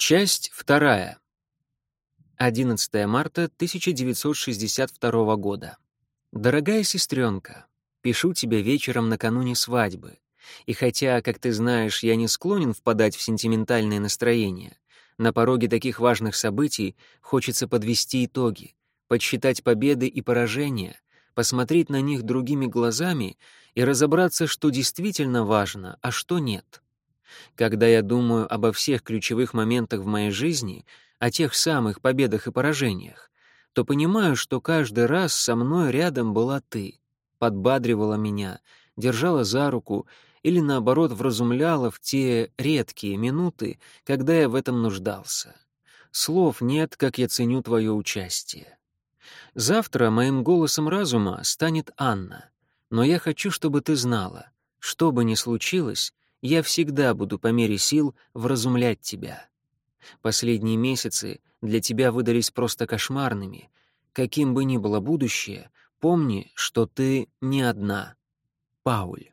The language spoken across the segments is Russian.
Часть вторая. 11 марта 1962 года. Дорогая сестренка, пишу тебе вечером накануне свадьбы. И хотя, как ты знаешь, я не склонен впадать в сентиментальное настроение, на пороге таких важных событий хочется подвести итоги, подсчитать победы и поражения, посмотреть на них другими глазами и разобраться, что действительно важно, а что нет. Когда я думаю обо всех ключевых моментах в моей жизни, о тех самых победах и поражениях, то понимаю, что каждый раз со мной рядом была ты, подбадривала меня, держала за руку или, наоборот, вразумляла в те редкие минуты, когда я в этом нуждался. Слов нет, как я ценю твое участие. Завтра моим голосом разума станет Анна, но я хочу, чтобы ты знала, что бы ни случилось, я всегда буду по мере сил вразумлять тебя. Последние месяцы для тебя выдались просто кошмарными. Каким бы ни было будущее, помни, что ты не одна. Пауль.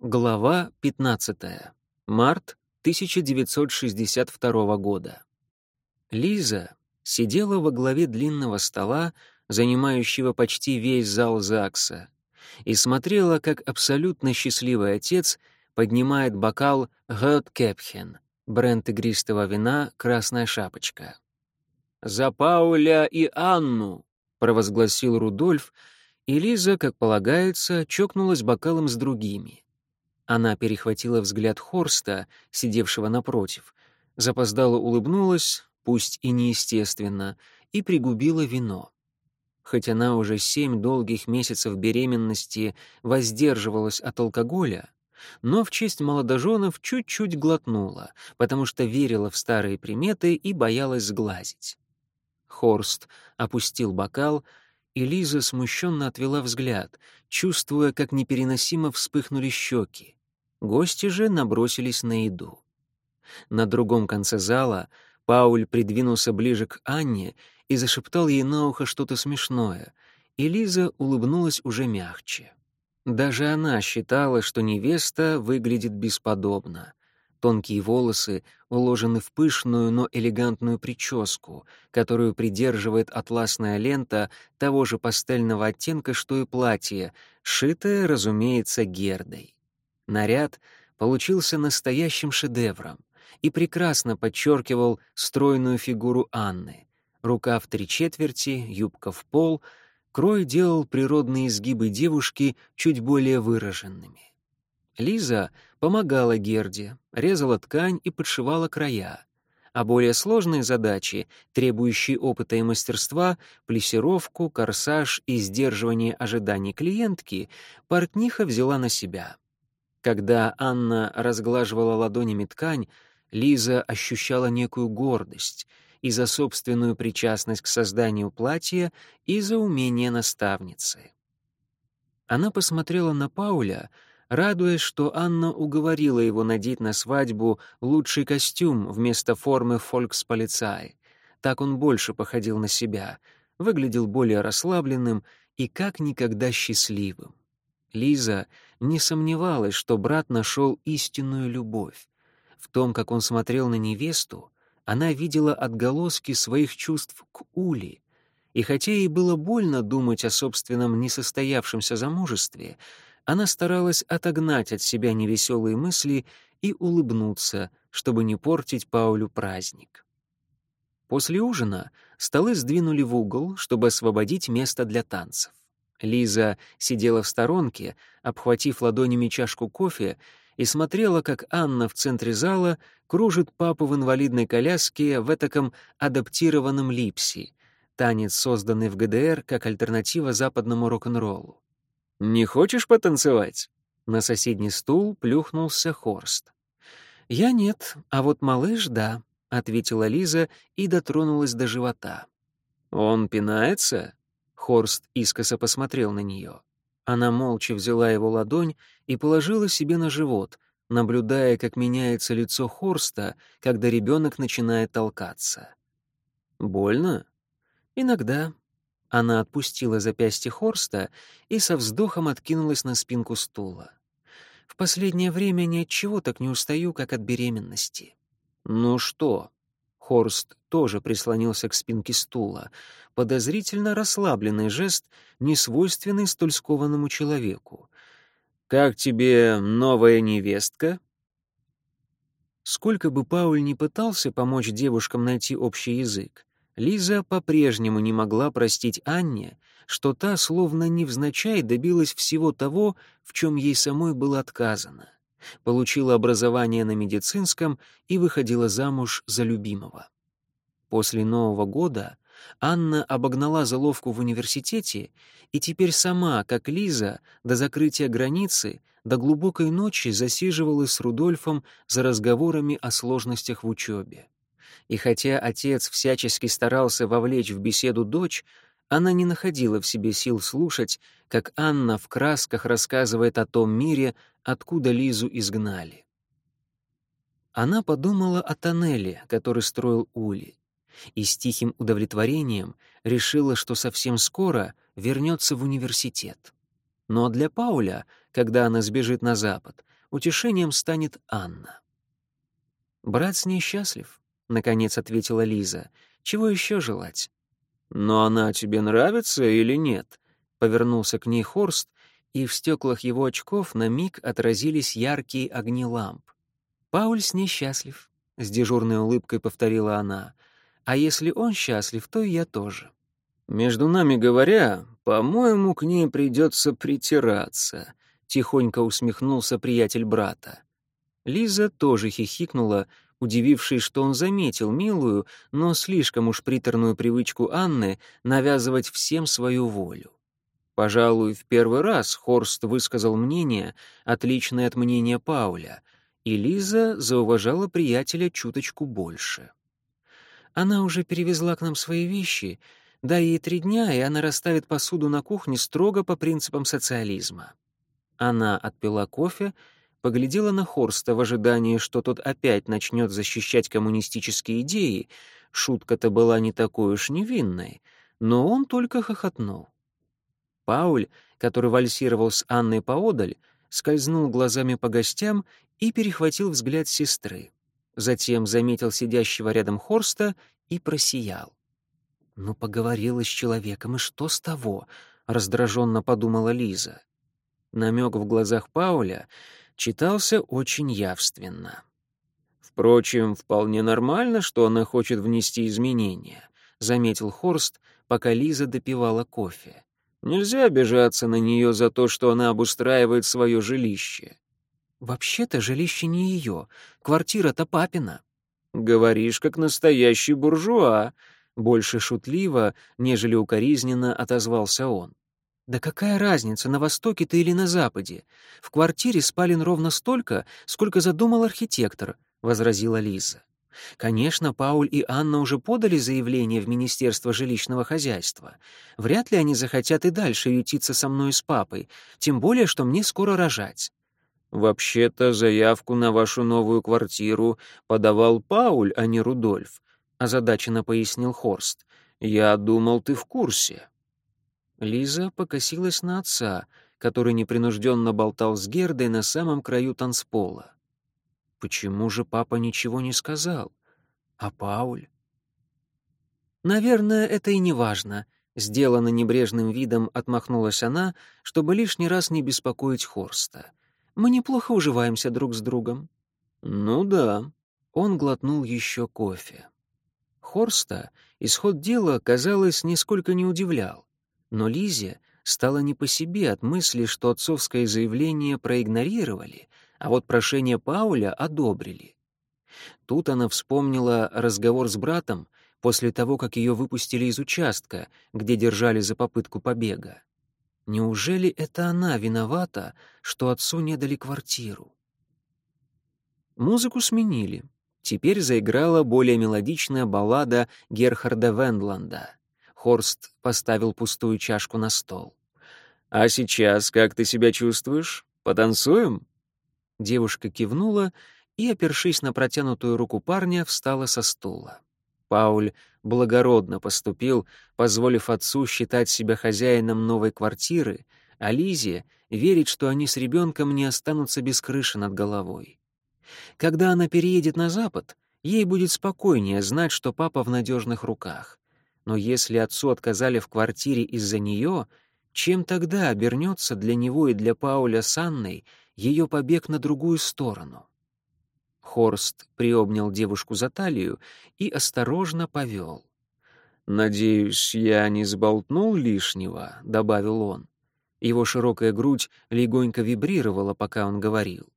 Глава 15. Март 1962 года. Лиза сидела во главе длинного стола, занимающего почти весь зал ЗАГСа, и смотрела, как абсолютно счастливый отец поднимает бокал «Гот Кепхен», бренд игристого вина «Красная шапочка». «За Пауля и Анну!» — провозгласил Рудольф, и Лиза, как полагается, чокнулась бокалом с другими. Она перехватила взгляд Хорста, сидевшего напротив, запоздало улыбнулась, пусть и неестественно, и пригубила вино. Хоть она уже семь долгих месяцев беременности воздерживалась от алкоголя, но в честь молодоженов чуть-чуть глотнула, потому что верила в старые приметы и боялась сглазить. Хорст опустил бокал, и Лиза смущенно отвела взгляд, чувствуя, как непереносимо вспыхнули щеки. Гости же набросились на еду. На другом конце зала Пауль придвинулся ближе к Анне и зашептал ей на ухо что-то смешное, и Лиза улыбнулась уже мягче. Даже она считала, что невеста выглядит бесподобно. Тонкие волосы уложены в пышную, но элегантную прическу, которую придерживает атласная лента того же пастельного оттенка, что и платье, шитое, разумеется, гердой. Наряд получился настоящим шедевром и прекрасно подчеркивал стройную фигуру Анны. Рука в три четверти, юбка в пол — Крой делал природные изгибы девушки чуть более выраженными. Лиза помогала Герде, резала ткань и подшивала края, а более сложные задачи, требующие опыта и мастерства, плессировку, корсаж и сдерживание ожиданий клиентки, портниха взяла на себя. Когда Анна разглаживала ладонями ткань, Лиза ощущала некую гордость — и за собственную причастность к созданию платья, и за умение наставницы. Она посмотрела на Пауля, радуясь, что Анна уговорила его надеть на свадьбу лучший костюм вместо формы фольксполицай. Так он больше походил на себя, выглядел более расслабленным и как никогда счастливым. Лиза не сомневалась, что брат нашел истинную любовь. В том, как он смотрел на невесту, она видела отголоски своих чувств к Ули, и хотя ей было больно думать о собственном несостоявшемся замужестве, она старалась отогнать от себя невеселые мысли и улыбнуться, чтобы не портить Паулю праздник. После ужина столы сдвинули в угол, чтобы освободить место для танцев. Лиза сидела в сторонке, обхватив ладонями чашку кофе и смотрела, как Анна в центре зала кружит папу в инвалидной коляске в этаком адаптированном липси, танец, созданный в ГДР как альтернатива западному рок-н-роллу. «Не хочешь потанцевать?» На соседний стул плюхнулся Хорст. «Я нет, а вот малыш — да», — ответила Лиза и дотронулась до живота. «Он пинается?» Хорст искоса посмотрел на нее. Она молча взяла его ладонь и положила себе на живот, наблюдая, как меняется лицо Хорста, когда ребенок начинает толкаться. «Больно?» «Иногда». Она отпустила запястье Хорста и со вздохом откинулась на спинку стула. «В последнее время ни от чего так не устаю, как от беременности». «Ну что?» Хорст тоже прислонился к спинке стула. Подозрительно расслабленный жест, несвойственный столь скованному человеку. «Как тебе новая невестка?» Сколько бы Пауль ни пытался помочь девушкам найти общий язык, Лиза по-прежнему не могла простить Анне, что та словно невзначай добилась всего того, в чем ей самой было отказано. Получила образование на медицинском и выходила замуж за любимого. После Нового года Анна обогнала заловку в университете и теперь сама, как Лиза, до закрытия границы, до глубокой ночи засиживалась с Рудольфом за разговорами о сложностях в учебе. И хотя отец всячески старался вовлечь в беседу дочь, она не находила в себе сил слушать, как Анна в красках рассказывает о том мире, откуда Лизу изгнали. Она подумала о тоннеле, который строил Ули, и с тихим удовлетворением решила, что совсем скоро вернется в университет. Но для Пауля, когда она сбежит на запад, утешением станет Анна. «Брат с ней счастлив», — наконец ответила Лиза. «Чего еще желать?» «Но она тебе нравится или нет?» Повернулся к ней Хорст, и в стеклах его очков на миг отразились яркие огни ламп. «Пауль с ней счастлив», — с дежурной улыбкой повторила она. «А если он счастлив, то и я тоже». «Между нами говоря, по-моему, к ней придется притираться», — тихонько усмехнулся приятель брата. Лиза тоже хихикнула, удивившись, что он заметил милую, но слишком уж приторную привычку Анны навязывать всем свою волю. Пожалуй, в первый раз Хорст высказал мнение, отличное от мнения Пауля, и Лиза зауважала приятеля чуточку больше. Она уже перевезла к нам свои вещи, дай ей три дня, и она расставит посуду на кухне строго по принципам социализма. Она отпила кофе, поглядела на Хорста в ожидании, что тот опять начнет защищать коммунистические идеи. Шутка-то была не такой уж невинной, но он только хохотнул. Пауль, который вальсировал с Анной поодаль, скользнул глазами по гостям и перехватил взгляд сестры. Затем заметил сидящего рядом Хорста и просиял. «Ну, поговорила с человеком, и что с того?» — раздраженно подумала Лиза. Намек в глазах Пауля читался очень явственно. «Впрочем, вполне нормально, что она хочет внести изменения», — заметил Хорст, пока Лиза допивала кофе. «Нельзя обижаться на нее за то, что она обустраивает свое жилище». «Вообще-то жилище не ее, квартира-то папина». «Говоришь, как настоящий буржуа», — больше шутливо, нежели укоризненно отозвался он. Да какая разница, на востоке ты или на западе? В квартире спален ровно столько, сколько задумал архитектор, возразила Лиза. Конечно, Пауль и Анна уже подали заявление в Министерство жилищного хозяйства. Вряд ли они захотят и дальше ютиться со мной с папой, тем более, что мне скоро рожать. «Вообще-то заявку на вашу новую квартиру подавал Пауль, а не Рудольф», — озадаченно пояснил Хорст. «Я думал, ты в курсе». Лиза покосилась на отца, который непринужденно болтал с Гердой на самом краю танцпола. Почему же папа ничего не сказал? А Пауль? Наверное, это и не важно. Сделано небрежным видом отмахнулась она, чтобы лишний раз не беспокоить Хорста. Мы неплохо уживаемся друг с другом. Ну да. Он глотнул еще кофе. Хорста исход дела, казалось, нисколько не удивлял. Но Лизе стало не по себе от мысли, что отцовское заявление проигнорировали, а вот прошение Пауля одобрили. Тут она вспомнила разговор с братом после того, как ее выпустили из участка, где держали за попытку побега. Неужели это она виновата, что отцу не дали квартиру? Музыку сменили. Теперь заиграла более мелодичная баллада Герхарда Вендланда. Хорст поставил пустую чашку на стол. «А сейчас как ты себя чувствуешь? Потанцуем?» Девушка кивнула и, опершись на протянутую руку парня, встала со стула. Пауль благородно поступил, позволив отцу считать себя хозяином новой квартиры, а Лизе верить, что они с ребенком не останутся без крыши над головой. Когда она переедет на запад, ей будет спокойнее знать, что папа в надежных руках. Но если отцу отказали в квартире из-за нее, чем тогда обернется для него и для Пауля с Анной ее побег на другую сторону? Хорст приобнял девушку за талию и осторожно повел. «Надеюсь, я не сболтнул лишнего», — добавил он. Его широкая грудь легонько вибрировала, пока он говорил.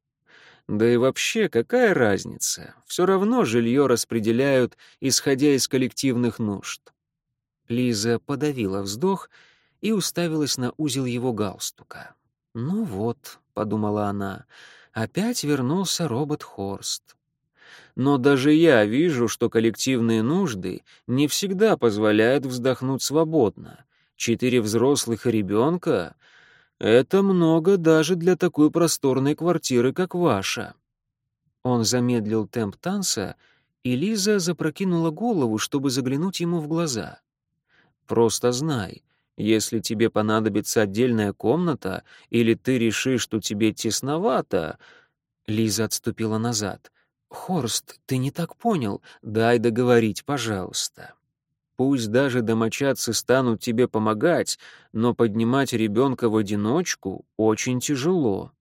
Да и вообще, какая разница? Все равно жилье распределяют, исходя из коллективных нужд. Лиза подавила вздох и уставилась на узел его галстука. «Ну вот», — подумала она, — «опять вернулся робот Хорст». Но даже я вижу, что коллективные нужды не всегда позволяют вздохнуть свободно. Четыре взрослых и ребенка это много даже для такой просторной квартиры, как ваша». Он замедлил темп танца, и Лиза запрокинула голову, чтобы заглянуть ему в глаза. «Просто знай, если тебе понадобится отдельная комната, или ты решишь, что тебе тесновато...» Лиза отступила назад. «Хорст, ты не так понял. Дай договорить, пожалуйста». Пусть даже домочадцы станут тебе помогать, но поднимать ребенка в одиночку очень тяжело.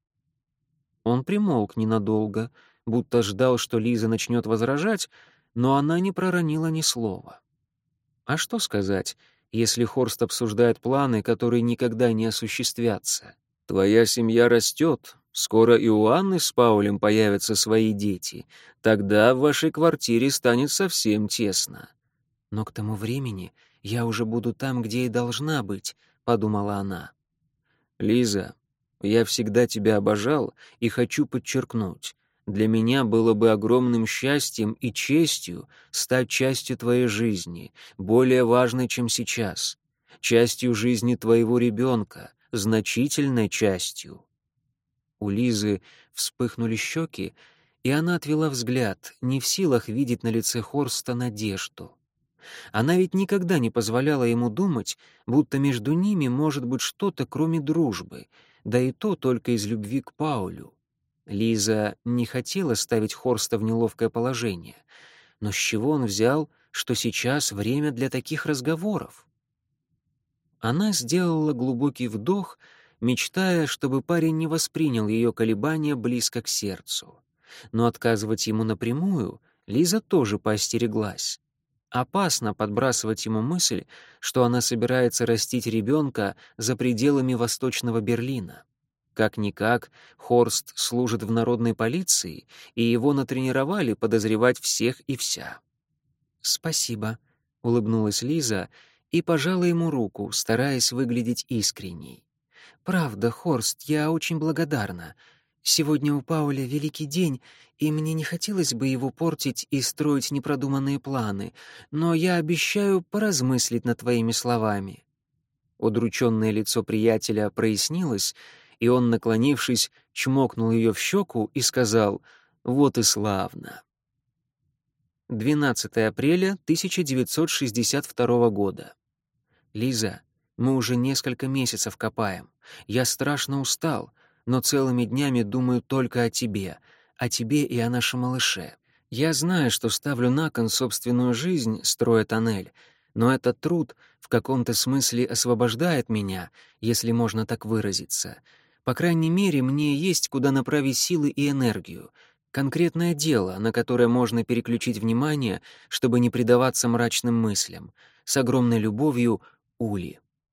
Он примолк ненадолго, будто ждал, что Лиза начнет возражать, но она не проронила ни слова. А что сказать, если Хорст обсуждает планы, которые никогда не осуществятся? Твоя семья растет, скоро и у Анны с Паулем появятся свои дети. Тогда в вашей квартире станет совсем тесно. Но к тому времени я уже буду там, где и должна быть, подумала она. Лиза, я всегда тебя обожал и хочу подчеркнуть, для меня было бы огромным счастьем и честью стать частью твоей жизни, более важной, чем сейчас, частью жизни твоего ребенка, значительной частью. У Лизы вспыхнули щеки, и она отвела взгляд, не в силах видеть на лице Хорста надежду. Она ведь никогда не позволяла ему думать, будто между ними может быть что-то, кроме дружбы, да и то только из любви к Паулю. Лиза не хотела ставить Хорста в неловкое положение, но с чего он взял, что сейчас время для таких разговоров? Она сделала глубокий вдох, мечтая, чтобы парень не воспринял ее колебания близко к сердцу. Но отказывать ему напрямую Лиза тоже поостереглась. Опасно подбрасывать ему мысль, что она собирается растить ребенка за пределами Восточного Берлина. Как-никак, Хорст служит в народной полиции, и его натренировали подозревать всех и вся. «Спасибо», — улыбнулась Лиза и пожала ему руку, стараясь выглядеть искренней. «Правда, Хорст, я очень благодарна. Сегодня у Пауля великий день, и мне не хотелось бы его портить и строить непродуманные планы, но я обещаю поразмыслить над твоими словами». Удрученное лицо приятеля прояснилось, и он, наклонившись, чмокнул ее в щеку и сказал «Вот и славно». 12 апреля 1962 года. «Лиза, мы уже несколько месяцев копаем. Я страшно устал но целыми днями думаю только о тебе, о тебе и о нашем малыше. Я знаю, что ставлю на кон собственную жизнь, строя тоннель, но этот труд в каком-то смысле освобождает меня, если можно так выразиться. По крайней мере, мне есть куда направить силы и энергию, конкретное дело, на которое можно переключить внимание, чтобы не предаваться мрачным мыслям. С огромной любовью, Ули.